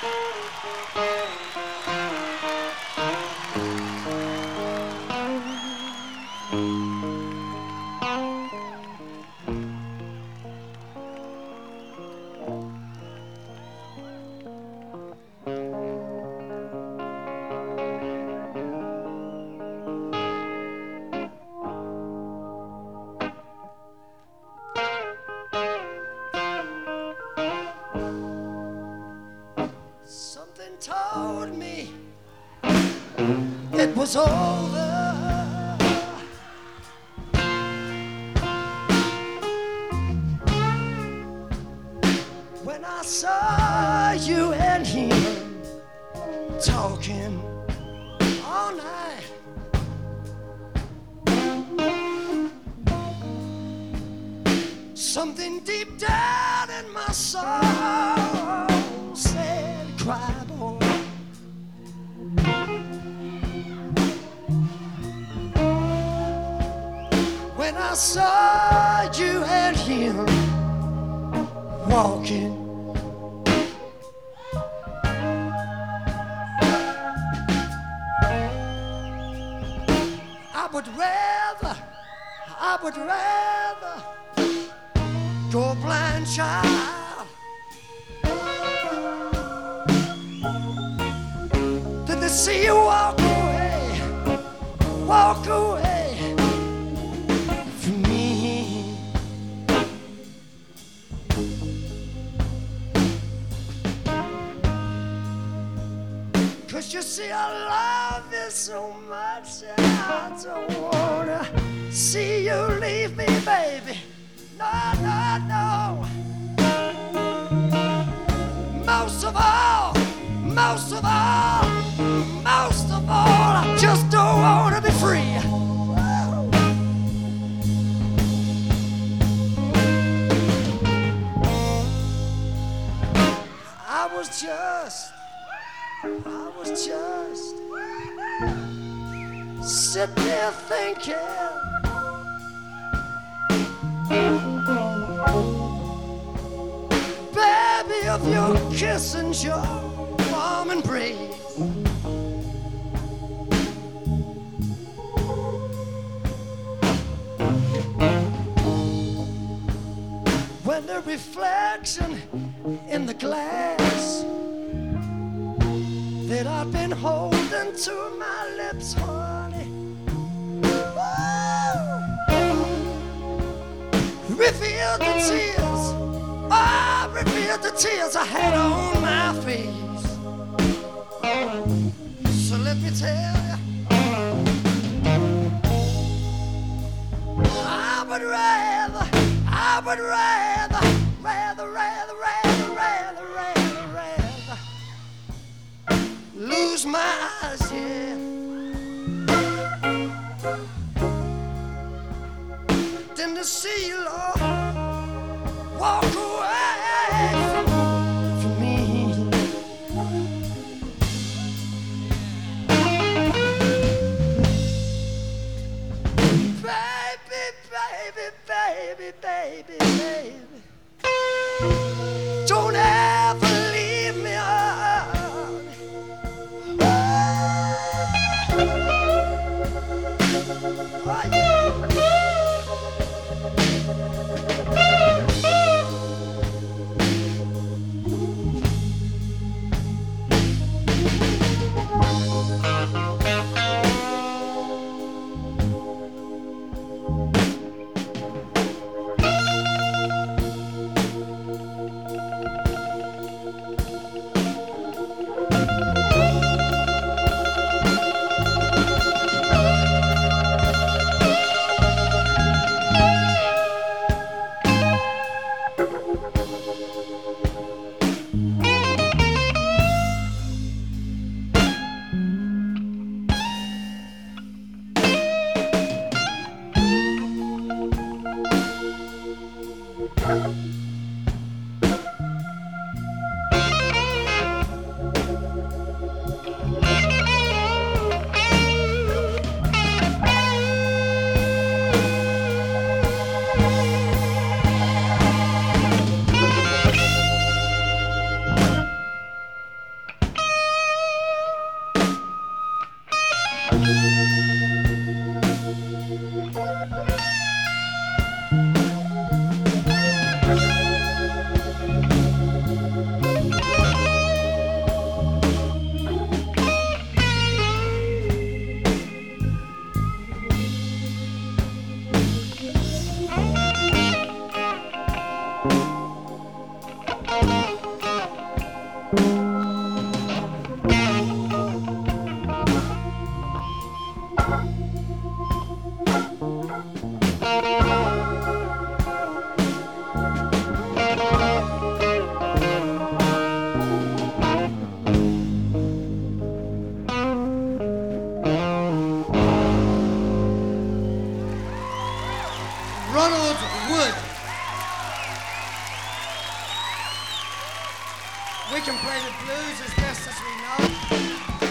Me it was over. When I saw you and him talking all night. Something deep down in my soul I saw you and him walking. I would rather, I would rather go blind child than to see you walk away, walk away Cause you see, I love you so much, and I don't wanna see you leave me, baby. No, no, I was just sitting there thinking. Baby, of your kiss and your warm embrace. When the reflection in the glass that I've been holding to my lips, honey. Revealed the tears, ah, revealed the tears I had on my face. So let me tell you, I would rather, I would rather, rather, rather, lose my eyes, yeah. Than to see you, Lord, walk away from, from me. Baby, baby, baby, baby, baby. Ronald Wood. We can play the blues as best as we know.